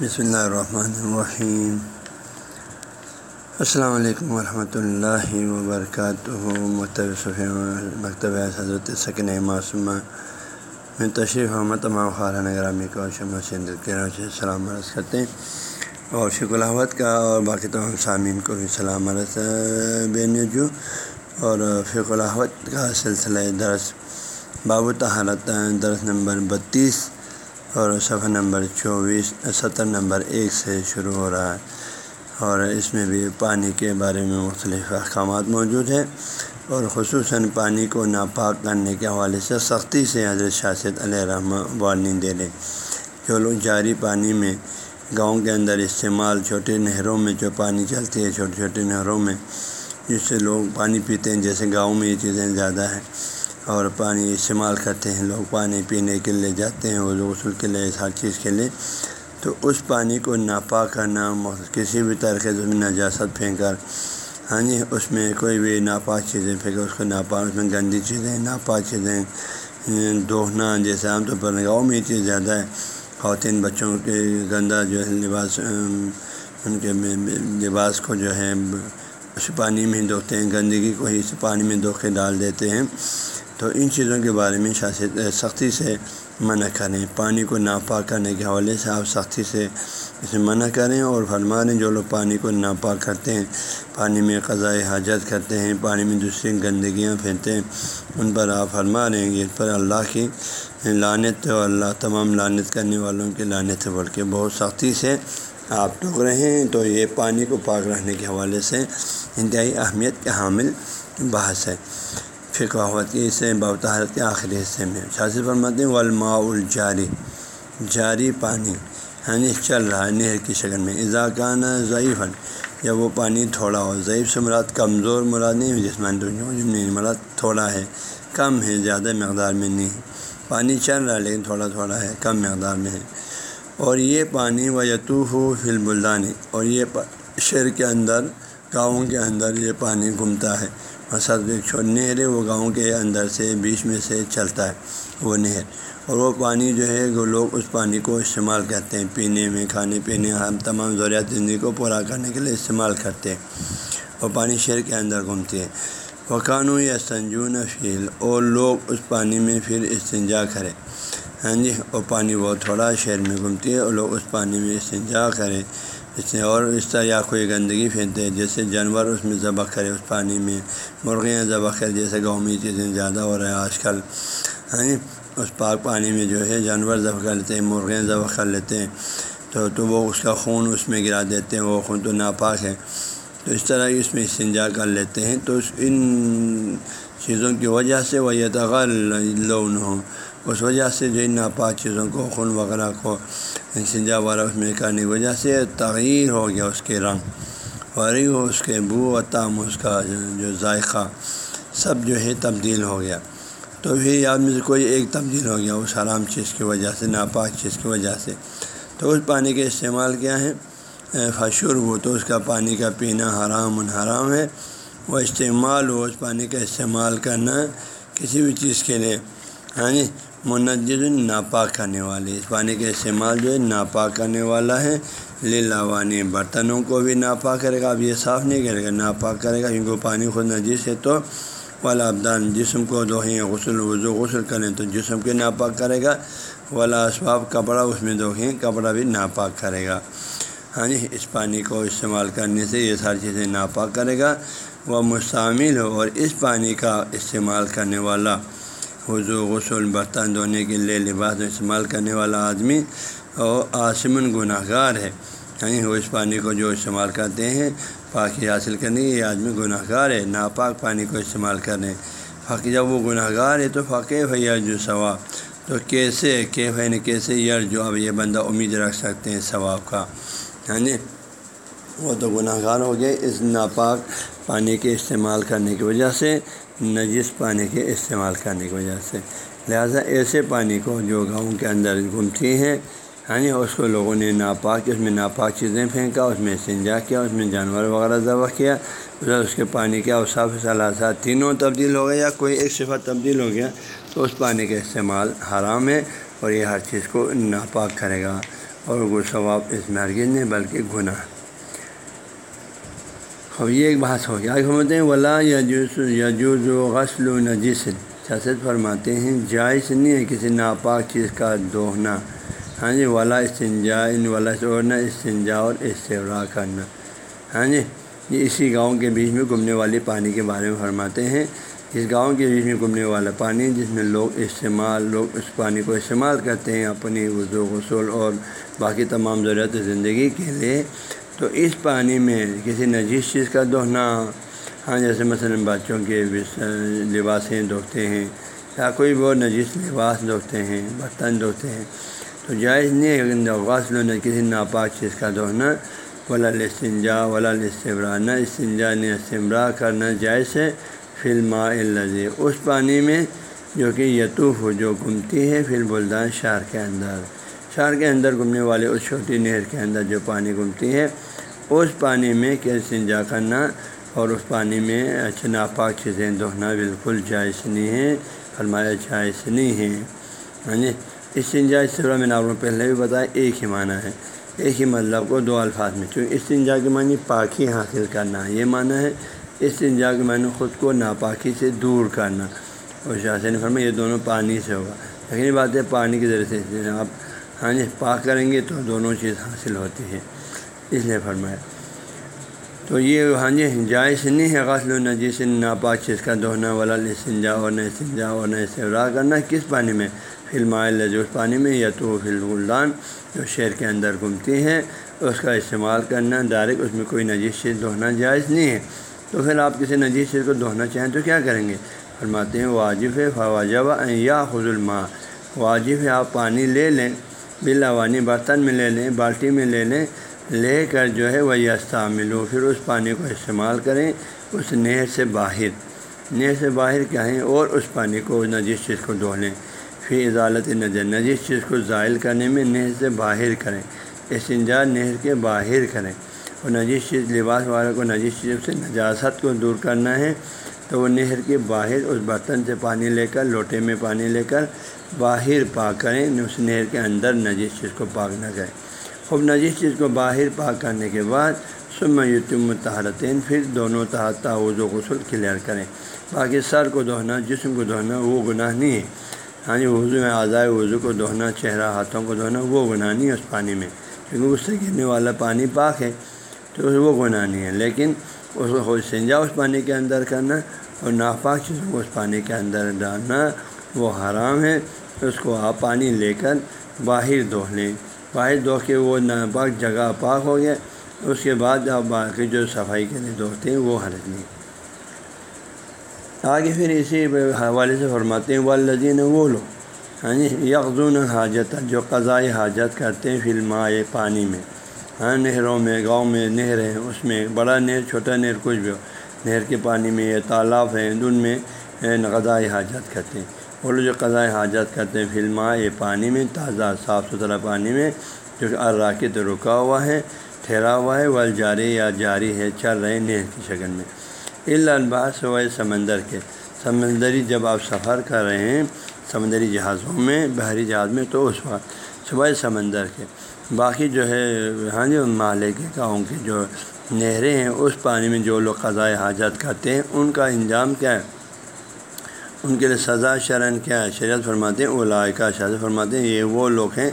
بسم اللہ الرحمن الرحیم السلام علیکم ورحمۃ اللہ وبرکاتہ مکتب مکتب حضرت سکن معصومہ میں تشریف احمد تمام خارہ نگرامی کو شمع سے سلام عرض کرتے ہیں اور شکر الحمد کا اور باقی تمام سامعین کو بھی سلام عرض بے اور فک الحمد کا سلسلہ درس باب تحالت درس نمبر بتیس اور صفحہ نمبر چوبیس ستر نمبر ایک سے شروع ہو رہا ہے اور اس میں بھی پانی کے بارے میں مختلف احکامات موجود ہیں اور خصوصاً پانی کو ناپاک کرنے کے حوالے سے سختی سے حضرت شاست علیہ رحمٰ وارننگ دے لیں جو لوگ جاری پانی میں گاؤں کے اندر استعمال چھوٹے نہروں میں جو پانی چلتی ہے چھوٹی چھوٹی نہروں میں، جس سے لوگ پانی پیتے ہیں، جیسے گاؤں میں یہ چیزیں زیادہ ہیں۔ اور پانی استعمال کرتے ہیں۔ لوگ پانی پینے کے لیے جاتے ہیں وضو غسل کے لیے، ہر چیز کے لیے۔ تو اس پانی کو ناپاک کرنا کسی بھی طریقے سے نجاست پھینک کر ہاں جی اس میں کوئی بھی ناپاک چیزیں پھینکے اس کو ناپاک، اس میں گندی چیزیں، ناپاک چیزیں، دوہنا جیسے عام طور پر گاؤں میں یہ چیز زیادہ ہے۔ خواتین بچوں کے گندا جو ہے، لباس، ان کے لباس کو جو ہے، اس پانی میں دھوتے ہیں۔ گندگی کو ہی اس پانی میں دھو کے ڈال دیتے ہیں۔ تو ان چیزوں کے بارے میں سختی سے منع کریں، پانی کو ناپاک کرنے کے حوالے سے آپ سختی سے اسے منع کریں اور فرما دیں جو لوگ پانی کو ناپاک کرتے ہیں، پانی میں قضاء حاجت کرتے ہیں، پانی میں دوسری گندگیاں پھینکتے ہیں، ان پر آپ فرما رہیں گے اس پر اللہ کی لانت اور اللہ تمام لانت کرنے والوں کی لانت بول کے بہت سختی سے آپ ٹوک رہے ہیں۔ تو یہ پانی کو پاک رہنے کے حوالے سے انتہائی اہمیت کے حامل بحث ہے۔ فقاوت کی سے بابطارت کے آخری حصے میں۔ شاذ فرماتے ہیں، والماء الجاری جاری پانی۔ یعنی چل رہا ہے نہر کی شکل میں۔ اضاکانہ ضعیف جب وہ پانی تھوڑا ہو۔ ضعیف سے مراد کمزور، مراد نہیں جسمانی یعنی مراد تھوڑا ہے، کم ہے، زیادہ مقدار میں نہیں۔ پانی چل رہا ہے لیکن تھوڑا تھوڑا ہے، کم مقدار میں ہے۔ اور یہ پانی و یتو ہو بلدانی اور یہ شہر کے اندر، گاؤں کے اندر یہ پانی گھومتا ہے۔ مسد ایک نہر ہے وہ گاؤں کے اندر سے بیچ میں سے چلتا ہے وہ نہر۔ اور وہ پانی جو ہے، وہ لوگ اس پانی کو استعمال کرتے ہیں۔ پینے میں، کھانے پینے ہم تمام ضروریات زندگی کو پورا کرنے کے لیے استعمال کرتے ہیں۔ وہ پانی شہر کے اندر گھومتی ہے وقانو یا سنجون فیل۔ اور لوگ اس پانی میں پھر استنجا کرے ہاں جی وہ پانی بہت تھوڑا شہر میں گھومتی ہے اور لوگ اس پانی میں استنجا کریں۔ اس سے اور اس طرح یا کوئی گندگی پھینکتے ہیں، جیسے جانور اس میں ذبح کرے، اس پانی میں مرغیاں ذبح کرے، جیسے گاؤں میں چیزیں زیادہ ہو رہے ہیں آج کل ہاں اس پاک پانی میں جو ہے جانور ذبح کر لیتے ہیں، مرغیاں ذبح کر لیتے ہیں، تو تو وہ اس کا خون اس میں گرا دیتے ہیں، وہ خون تو ناپاک ہے۔ تو اس طرح اس میں استنجا کر لیتے ہیں، تو ان چیزوں کی وجہ سے وہ یہ لون ہو اس وجہ سے جو ان ناپاک چیزوں کو، خون وغیرہ کو سنجا والا اس میں کرنے کی وجہ سے تغیر ہو گیا اس کے رنگ۔ اور اس کے بو و تام، اس کا جو ذائقہ، سب جو ہے تبدیل ہو گیا۔ تو پھر آدمی سے کوئی ایک تبدیل ہو گیا اس حرام چیز کی وجہ سے، ناپاک چیز کی وجہ سے۔ تو اس پانی کے استعمال کیا ہے فشور وہ تو اس کا پانی کا پینا حرام حرام ہے۔ وہ استعمال ہو اس پانی کا استعمال کرنا کسی بھی چیز کے لیے۔ ہاں جی منجد ناپاک کرنے والے۔ اس پانی کا استعمال جو ہے، ناپاک کرنے والا ہے۔ لوانی برتنوں کو بھی ناپاک کرے گا۔ اب یہ صاف نہیں کرے گا، ناپاک کرے گا۔ کیونکہ پانی خود نجیس ہے تو والا ابدان جسم کو دھوئیں غسل، وضو، غسل کریں تو جسم کے ناپاک کرے گا۔ والا اسباب کپڑا، اس میں دھوئیں کپڑا بھی ناپاک کرے گا۔ ہاں جی اس پانی کو استعمال کرنے سے یہ ساری چیزیں ناپاک کرے گا۔ وہ مستعمل ہو اور اس پانی کا استعمال کرنے والا وضو غسل، برتن دھونے کے لیے لباس استعمال کرنے والا آدمی اور آسمن گناہ گار ہے۔ یعنی وہ اس پانی کو جو استعمال کرتے ہیں، پاکی حاصل کرنے یہ آدمی گناہ گار ہے، ناپاک پانی کو استعمال کریں فقی جب وہ گناہ گار ہے تو فقے بھیا جو ثواب۔ تو کیسے کہ بھائی یعنی کیسے یار جو اب یہ بندہ امید رکھ سکتے ہیں ثواب کا؟ ہاں جی وہ تو گناہ گار ہو گئے اس ناپاک پانی کے استعمال کرنے کی وجہ سے۔ نجس پانی کے استعمال کرنے کی وجہ سے۔ لہٰذا ایسے پانی کو جو گاؤں کے اندر گھومتی ہیں ہاں جی اس کو لوگوں نے ناپاک، اس میں ناپاک چیزیں پھینکا، اس میں سنجا کیا، اس میں جانور وغیرہ ذبح کیا اس کے پانی کے اوصاف صلاحات تینوں تبدیل ہو گیا یا کوئی ایک صفت تبدیل ہو گیا، تو اس پانی کا استعمال حرام ہے اور یہ ہر چیز کو ناپاک کرے گا اور وہ ثواب اس میں ہرگز نہیں بلکہ گناہ۔ اب یہ ایک بات ہو گیا ہوتے ہیں، ولا یجوز یجوز و غسل و نجس اچھا، شاست فرماتے ہیں، جائز نہیں ہے کسی ناپاک چیز کا دوہنا ہاں جی ولا استنجا، ان ولا اوڑھنا استنجا اور استورا کرنا۔ ہاں جی یہ اسی گاؤں کے بیچ میں گھومنے والے پانی کے بارے میں فرماتے ہیں۔ اس گاؤں کے بیچ میں گھومنے والا پانی، جس میں لوگ استعمال، لوگ اس پانی کو استعمال کرتے ہیں اپنی وضو، غسل اور باقی تمام ضرورت زندگی کے لیے۔ تو اس پانی میں کسی نجیس چیز کا دہنا ہاں جیسے مثلاً بچوں کے لباسیں دھوتے ہیں، یا کوئی وہ نجیس لباس دھوتے ہیں، برتن دھوتے ہیں، تو جائز نہیں غسل کسی ناپاک چیز کا دہنا ولا استنجا ولا استبرا نہ استنجا نے استمرا کرنا جائز ہے فلم الزی اس پانی میں جو کہ یتوف ہو جو گھومتی ہے پھر بلدان شہر کے اندر۔ شہر کے اندر گھومنے والے اس چھوٹی نہر کے اندر جو پانی گھومتی ہے اس پانی میں کیا استنجا کرنا اور اس پانی میں اچھے ناپاک چیزیں دہنا بالکل جائز نہیں ہے فرمایا جائز نہیں ہے ہاں جی؟ استنجا اس طرح میں نے آپ کو پہلے بھی بتایا، ایک ہی معنی ہے۔ ایک ہی مطلب کو دو الفاظ میں، چونکہ استنجا کے معنی پاکی حاصل کرنا یہ معنی ہے استنجا کے معنی خود کو ناپاکی سے دور کرنا۔ اور شاہ نے فرمایا، یہ دونوں پانی سے ہوگا۔ لیکن یہ بات ہے، پانی کے ذریعے سے آپ ہاں جی پاک کریں گے تو دونوں چیز حاصل ہوتی ہے اس لیے فرمایا۔ تو یہ ہاں جی جائز نہیں ہے غسل و نجیس، ناپاک چیز کا دہنا والا سنجا اور نہ سنجا اور نہ استفراء کرنا۔ کس پانی میں؟ فلم اس پانی میں، یا تو فل گلدان جو شہر کے اندر گھومتی ہے اس کا استعمال کرنا۔ ڈائریکٹ اس میں کوئی نجیس چیز، دہنا جائز نہیں ہے۔ تو پھر آپ کسی نجیس چیز کو دہنا چاہیں تو کیا کریں گے؟ فرماتے ہیں واجف ہے، فواجب یا خز الما واجب ہے آپ پانی لے لیں۔ بلاوانی برتن میں لے لیں، بالٹی میں لے لیں، لے کر جو ہے وہ استعمل ہو پھر اس پانی کو استعمال کریں اس نہر سے باہر۔ نہر سے باہر کہیں اور اس پانی کو نجیس چیز کو دھو لیں۔ پھر اضالت نظر نجیس چیز کو زائل کرنے میں نہر سے باہر کریں۔ استنجا نہر کے باہر کریں۔ اور نجیس چیز، لباس والے کو نجیس چیز سے نجاست کو دور کرنا ہے تو وہ نہر کے باہر اس برتن سے پانی لے کر، لوٹے میں پانی لے کر باہر پاک کریں اس نہر کے اندر نجیس چیز کو پاک نہ کریں۔ خوب نجیس چیز کو باہر پاک کرنے کے بعد سم یتم تہارتین پھر دونوں تحت و غسل کلیئر کریں۔ باقی سر کو دہنا، جسم کو دہنا، وہ گناہ نہیں ہے۔ ہاں جی وضو میں آزائے وضو کو دہنا، چہرہ ہاتھوں کو دہنا، وہ گناہ نہیں ہے اس پانی میں۔ کیونکہ اس سے گرنے والا پانی پاک ہے، تو وہ گناہ نہیں ہے۔ لیکن اس کو خود سنجا اس پانی کے اندر کرنا اور ناپاک چیزوں کو اس پانی کے اندر ڈالنا، وہ حرام ہے۔ اس کو آپ پانی لے کر باہر دو لیں۔ باہر دو کے وہ ناپاک جگہ پاک ہو گیا۔ اس کے بعد آپ باقی جو صفائی کے لیے دوڑتے ہیں، وہ حرج نہیں۔ آگے پھر اسی حوالے سے فرماتے ہیں والذین وہ لوگ ہاں جی یعنی یکزون حاجت جو قضائی حاجت کرتے ہیں فلمائے پانی میں۔ ہاں نہروں میں، گاؤں میں نہر ہیں، اس میں بڑا نہر، چھوٹا نہر کچھ بھی ہو۔ نہر کے پانی میں یا تالاب ہیں ان میں قضائی حاجت کرتے ہیں۔ وہ لوگ جو قضاء حاجت کرتے ہیں فلما یہ پانی میں، تازہ، صاف ستھرا پانی میں، جو کہ الراکت رکا ہوا ہے، ٹھہرا ہوا ہے وہ جاری یا جاری ہے، چل رہے نہر کی شکل میں۔ الباس و سمندر کے۔ سمندری جب آپ سفر کر رہے ہیں، سمندری جہازوں میں، بحری جہاز میں، تو اس وقت صبح سمندر کے۔ باقی جو ہے ہاں جی مالے کے گاؤں کے جو نہریں ہیں، اس پانی میں جو لوگ قضائے حاجت کرتے ہیں، ان کا انجام کیا ہے؟ ان کے لیے سزا شرن کیا ہے؟ شریعت فرماتے ہیں اولائکہ شاذ فرماتے ہیں، یہ وہ لوگ ہیں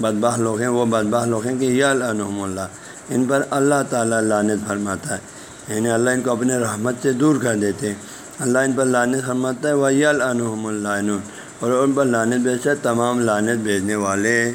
بدباہ لوگ ہیں، وہ بدباہ لوگ ہیں کہ یہ الحم اللہ، ان پر اللہ تعالیٰ لانت فرماتا ہے۔ یعنی اللہ ان کو اپنے رحمت سے دور کر دیتے ہیں۔ اللہ ان پر لانت فرماتا ہے وہ یہ الحم اللہ اور ان پر لانت بیچتا تمام لانت بھیجنے والے۔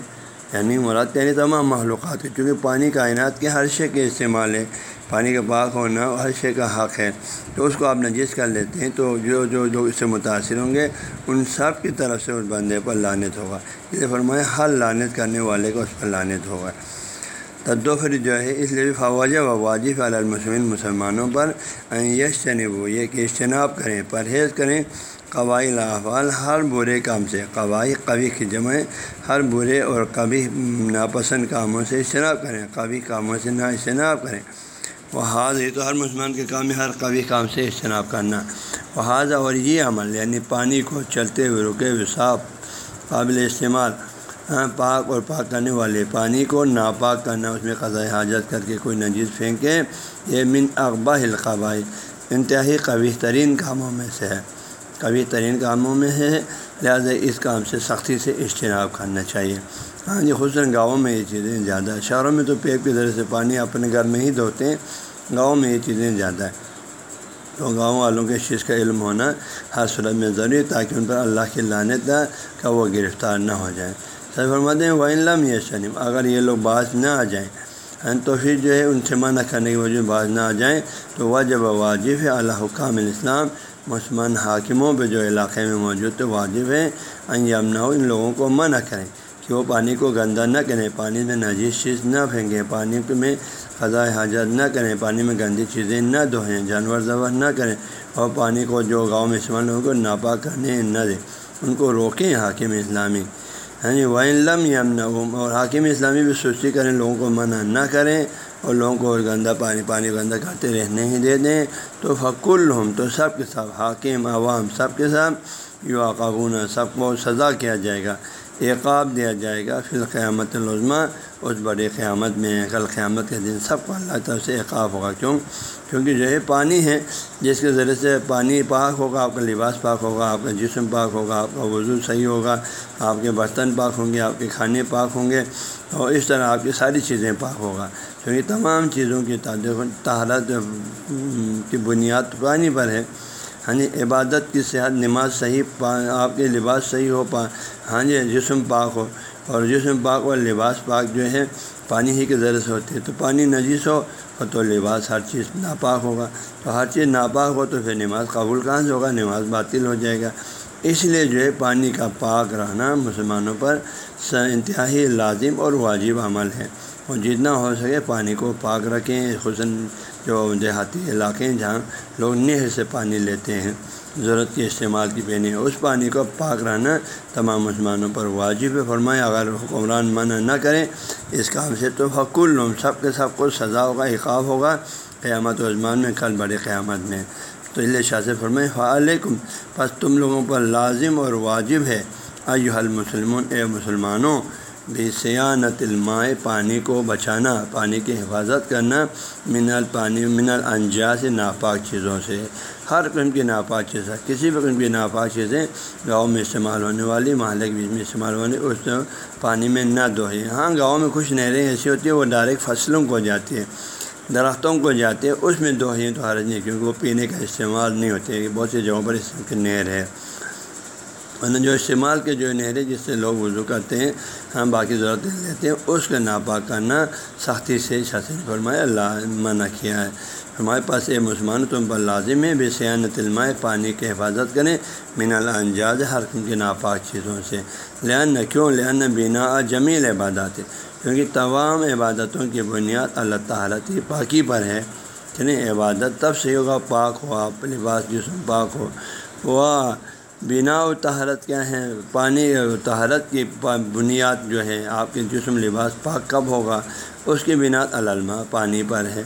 یعنی مراد یعنی تمام معلومات چونکہ پانی کائنات کے ہر شے کے استعمال ہے۔ پانی کا پاک ہونا ہر شے کا حق ہے۔ تو اس کو آپ نجیس کر لیتے ہیں تو جو جو لوگ اس سے متاثر ہوں گے، ان سب کی طرف سے اس بندے پر لانت ہوگا۔ یہ فرمائے ہر لانت کرنے والے کو اس پر لانت ہوگا۔ تدو پھر جو ہے، اس لیے فواج و واجف المسلم مسلمانوں پر یش وہ یہ کہ اجتناب کریں، پرہیز کریں۔ قوائی افعال ہر برے کام سے، قوائی قوی کی جمع ہر برے اور کبھی ناپسند کاموں سے اجتناب کریں، قوی کاموں سے نہ اجتناب کریں۔ وہ حاض تو ہر مسلمان کے کام ہے، ہر قوی کام سے اجتناب کرنا۔ وہ حاض اور یہ عمل یعنی پانی کو چلتے ہوئے، رکے ہوئے، صاف، قابل استعمال پاک اور پاک کرنے والے۔ پانی کو ناپاک کرنا، اس میں قضاء حاجت کر کے کوئی نجیز پھینکے یہ من اقبا القبائی انتہائی قوی ترین کاموں میں سے ہے۔ قوی ترین کاموں میں ہے لہٰذا اس کام سے سختی سے اجتناب کرنا چاہیے۔ ہاں جی خصوصاً گاؤں میں یہ چیزیں زیادہ شہروں میں تو پیپ کے ذریعے سے پانی اپنے گھر میں ہی دھوتے ہیں۔ گاؤں میں یہ چیزیں زیادہ ہے تو گاؤں والوں کے چیز کا علم ہونا ہر صورت میں ضروری تاکہ ان پر اللہ کی لانت کا وہ گرفتار نہ ہو جائے سر فرماتے ہیں وہ علم یہ اگر یہ لوگ باز نہ آ جائیں ہاں، تو پھر جو ہے ان سے منع کرنے کی وجہ باز نہ آ جائیں تو واجب واجب ہے اللہ حکام الاسلام مسلمان حاکموں پہ جو علاقے میں موجود تو واجب ہے یمنا ان لوگوں کو منع کریں کہ وہ پانی کو گندا نہ کریں، پانی میں نجیز چیز نہ پھینکیں، پانی میں خزائے حاجت نہ کریں، پانی میں گندی چیزیں نہ دھوئیں، جانور ذبح نہ کریں اور پانی کو جو گاؤں میں استعمال لوگوں کو ناپا کرنے نہ دیں۔ ان کو روکیں حاکم اسلامی۔ یعنی ہاں جی وائن یمنا اور حاکم اسلامی بھی سستی کریں لوگوں کو منع نہ کریں۔ اور لوگوں کو گندا پانی پانی گندا کرتے رہنے ہی دے دیں۔ تو فک ہم تو سب کے سب، حاکم، عوام، سب کے سب یو قابون سب کو سزا کیا جائے گا۔ عقاب دیا جائے گا پھر قیامت العظمہ اس بڑے قیامت میں، کل قیامت کے دن سب کو اللہ تعالیٰ سے عقاب ہوگا۔ کیوں؟ کیونکہ جو ہے پانی ہے، جس کے ذریعے سے پانی پاک ہوگا، آپ کا لباس پاک ہوگا، آپ کا جسم پاک ہوگا، آپ کا وضو صحیح ہوگا، آپ کے برتن پاک ہوں گے، آپ کے کھانے پاک ہوں گے، اور اس طرح آپ کی ساری چیزیں پاک ہوگا۔ کیونکہ تمام چیزوں کی تہارت کی بنیاد پانی پر ہے۔ ہاں جی عبادت کی صحت، نماز صحیح آپ کے لباس صحیح ہو، پا ہاں جی جسم پاک ہو۔ اور جسم پاک اور لباس پاک جو ہے، پانی ہی کے ذریعے سے ہوتی ہے۔ تو پانی نجیس ہو تو لباس ہر چیز ناپاک ہوگا۔ تو ہر چیز ناپاک ہو تو پھر نماز قبول کہاں سے ہوگا؟ نماز باطل ہو جائے گا۔ اس لیے جو ہے، پانی کا پاک رہنا مسلمانوں پر انتہائی لازم اور واجب عمل ہے۔ اور جتنا ہو سکے پانی کو پاک رکھیں خصاً جو دیہاتی علاقے ہیں جہاں لوگ نہر سے پانی لیتے ہیں، ضرورت کے استعمال کی پینی ہے۔ اس پانی کو پاک رہنا تمام مسلمانوں پر واجب فرمائے اگر حکمران منع نہ کریں، اس کام سے تو حق الوم سب کے سب کو سزا ہوگا اقاف ہوگا۔ قیامت عثمان میں، کل بڑے قیامت میں۔ تو اللہ شاہ سے فرمائے علیکم بس تم لوگوں پر لازم اور واجب ہے ایو المسلمون، اے مسلمانوں بے سیانت المائے پانی کو بچانا، پانی کی حفاظت کرنا منل پانی، منل انجا سے ناپاک چیزوں سے۔ ہر قسم کی ناپاک چیزیں کسی بھی قسم کی ناپاک چیزیں گاؤں میں استعمال ہونے والی، محلے کے بیچ میں استعمال ہونے اس پانی میں نہ دھوئیں۔ ہاں گاؤں میں کچھ نہریں ایسی ہوتی ہیں، وہ ڈائریکٹ فصلوں کو جاتی ہے درختوں کو جاتے ہیں، اس میں دھوئیں تو حرج نہیں، کیونکہ وہ پینے کا استعمال نہیں ہوتے، بہت سی جگہوں پر اس کی نہر ہے ورنہ جو استعمال کے جو نہریں جس سے لوگ وضو کرتے ہیں، ہم باقی ضرورتیں لیتے ہیں۔ اس کا ناپاک کرنا سختی سے شاثر فرمایا، اللہ منع کیا ہے۔ ہمارے پاس یہ مسلمان تم پر لازم ہے، بے سیان تلمائے پانی کی حفاظت کریں۔ من الانجاز، ہر قسم کے ناپاک چیزوں سے۔ لہن کیوں؟ لہن بینا جمیل عبادات۔ کیونکہ تمام عبادتوں کی بنیاد اللہ تعالیٰ کی پاکی پر ہے۔ کہ عبادت تب سے ہوگا، پاک ہو، آپ لباس جسم پاک ہو۔ وہ بنا و تہارت کیا ہے پانی تہارت کی بنیاد جو ہے، آپ کے جسم لباس پاک کب ہوگا؟ اس کی بنیاد علما پانی پر ہے۔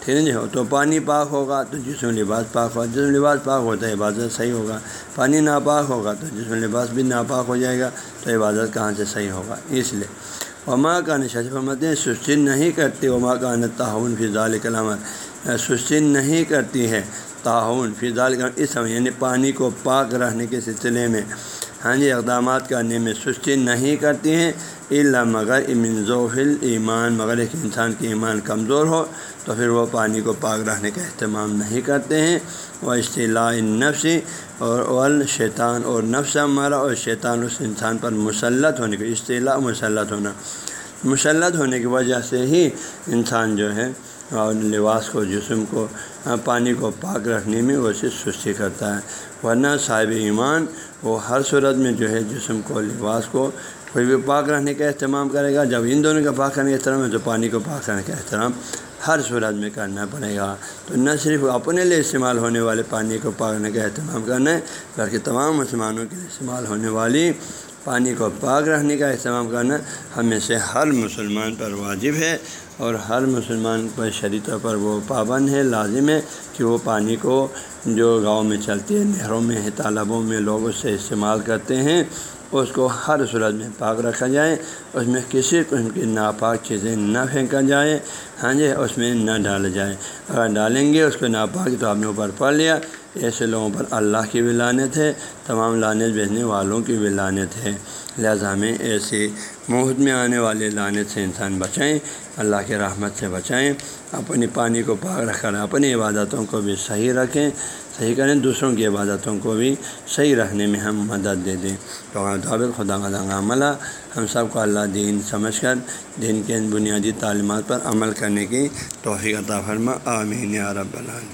ٹھیک ہے جی؟ تو پانی پاک ہوگا تو جسم لباس پاک ہوگا۔ جسم لباس پاک ہوتا ہے عبادت صحیح ہوگا۔ پانی ناپاک ہوگا تو جسم لباس بھی ناپاک ہو جائے گا۔ تو عبادت کہاں سے صحیح ہوگا؟ اس لیے۔ وما کا نشاط فرماتے ہیں، سستی نہیں کرتی۔ وما کا تعاون فضال کلامت سستی نہیں کرتی ہے۔ تعاون فضال اس یعنی پانی کو پاک رہنے کے سلسلے میں۔ ہاں جی اقدامات کرنے میں سستی نہیں کرتی ہیں اللہ مگر امن ذوفل ایمان مگر ایک انسان کی ایمان کمزور ہو تو پھر وہ پانی کو پاک رہنے کا اہتمام نہیں کرتے ہیں۔ وہ اصطلاح نفسی اور اول شیطان اور نفس ہمارا، اور شیطان اس انسان پر مسلط ہونے کی اصطلاح مسلط ہونا۔ مسلط ہونے کی وجہ سے ہی انسان جو ہے اور لباس کو، جسم کو ہاں، پانی کو پاک رکھنے میں وہ سے سستی کرتا ہے۔ ورنہ صاحب ایمان، وہ ہر صورت میں جو ہے جسم کو، لباس کو کوئی بھی پاک رہنے کا اہتمام کرے گا۔ جب ان دونوں کا پاک کرنے کا احترام ہے تو پانی کو پاک کرنے کا احترام ہر صورت میں کرنا پڑے گا۔ تو نہ صرف اپنے لیے استعمال ہونے والے پانی کو پاک کرنے کا اہتمام کرنا ہے، بلکہ تمام مسلمانوں کے لیے استعمال ہونے والی پانی کو پاک رکھنے کا اہتمام کرنا ہمیں سے ہر مسلمان پر واجب ہے اور ہر مسلمان پر طور پر وہ پابند ہے، لازم ہے کہ وہ پانی کو جو گاؤں میں چلتی ہے نہروں میں تالابوں میں لوگ اس سے استعمال کرتے ہیں، اس کو ہر صورت میں پاک رکھا جائے، اس میں کسی قسم کی ناپاک چیزیں نہ پھینکا جائے ہاں جی اس میں نہ ڈالا جائے۔ اگر ڈالیں گے، اس کو ناپاک تو آپ نے اوپر پڑھ لیا۔ ایسے لوگوں پر اللہ کی بھی لانت ہے، تمام لانت بھیجنے والوں کی بھی لانت ہے۔ لہٰذا ہمیں ایسی مہد میں آنے والے لانت سے انسان بچائیں، اللہ کے رحمت سے بچائیں، اپنی پانی کو پاک رکھ کر اپنی عبادتوں کو بھی صحیح رکھیں، صحیح کریں، دوسروں کی عبادتوں کو بھی صحیح رکھنے میں ہم مدد دے دیں۔ تو خدا عملہ ہم سب کو اللہ دین سمجھ کر، دین کے بنیادی تعلیمات پر عمل کرنے کی توفیق عطا فرما۔ آمین یا رب العالمین۔